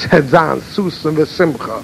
Es hat sein Susen und Simcha.